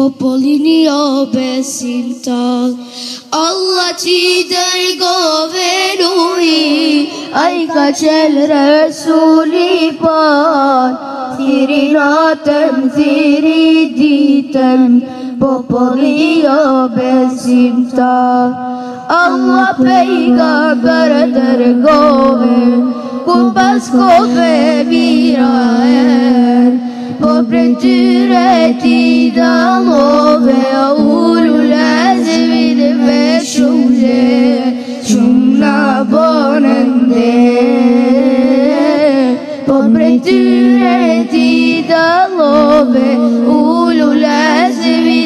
popolini obesintal Allah ci dai govenui ai ca cel resuli pan Sirinatem siriditem popolini obesintal Allah peygamberder goven Kupas kove biraer er. Ti dalove, a ullu lezmi dhe me shumë gje, shumë na bonën dhe. Po prej tyre ti dalove, ullu lezmi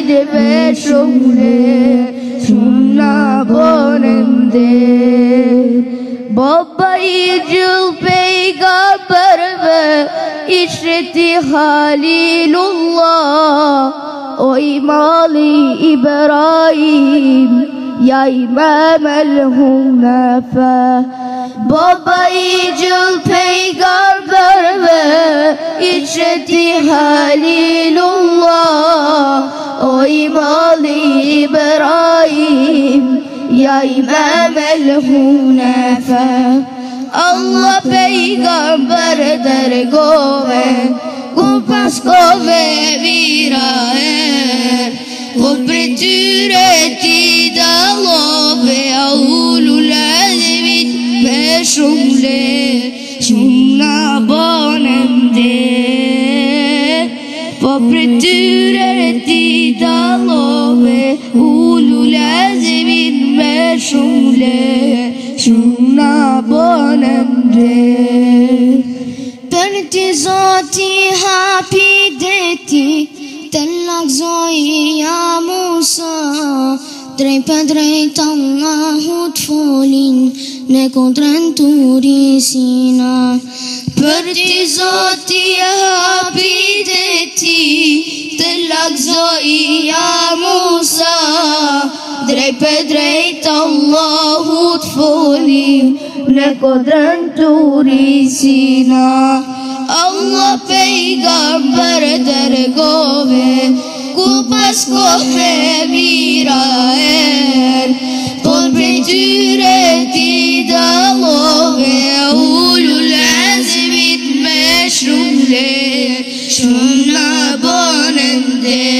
عشرتي خليل الله. وإمامي إبراهيم؟ يا إمام الهنفاء. بابا يجل بيغار بربا عشرتي خليل الله. وإمامي إبراهيم؟ يا إمام الهنفاء. Allah peygamber dergove Kumpas kove viraer Kopretyre ti dalove Aulu lazimit me shumle Shumna bonem de Kopretyre ti dalove Ulu فاتحة بديتي تلك زويا موسى Trei pe trei tanga hut folin Ne kontren turi Për ti zoti e hapi dhe Të lakzo i a Musa. Drej pe drejt Allahut folin Ne kontren turi sina. Allah pejgamber dërgove Ku pas kohë mira er. Por prej tyre ti dalove Ullu lazimit me shumë le Shumë na bonën der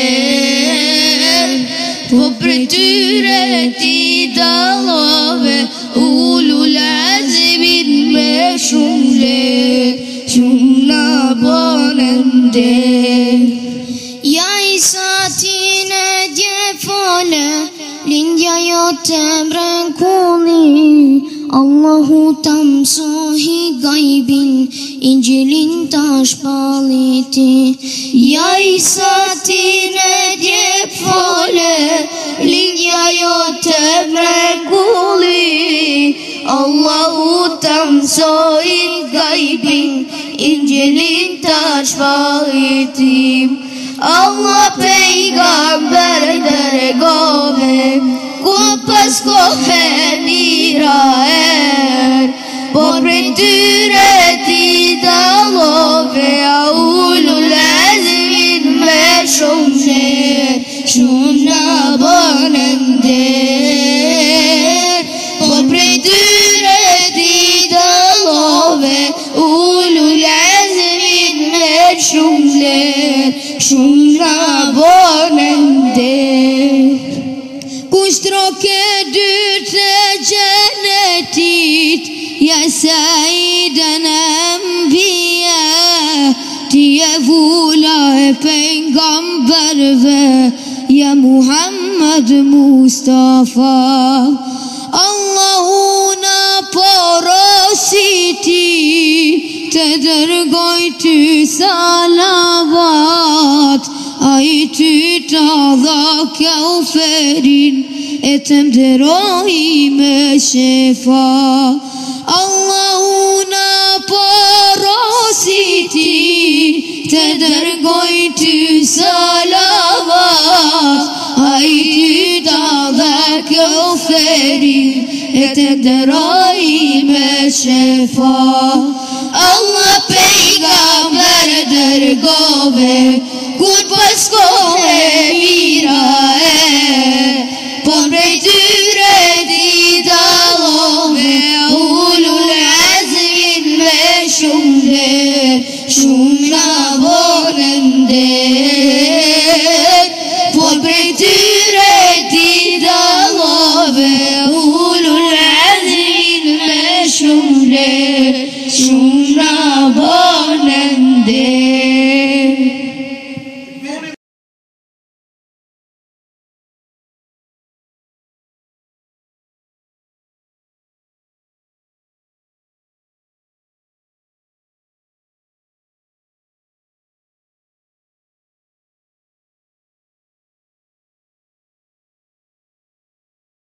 bonën der Ja i sa ti në dje fole Lindja jo të mrekulli Allahu të mësohi gajbin Injilin të shpaliti Ja i sa ti në dje fole Lindja jo të mrekulli Allahu të mësohi Injilin të shpaliti Allah pejgamber dërgove Ku pas kohë mira Shumë në bonën der Kushtroke dyrt të gjenetit Ja sajden ambia Ti e vula e pengamberve Ja Muhammed Mustafa. Allahu në porositi Të dërgoj ty salavat ty të dha kauferin E të mderoj me shefa Allahu në porositi Të dërgoj ty salavat A i ty të Gut was kohe mirae Pomre düre didalome Ulul azmin ve şumde Şumna bonemde. Pomre düre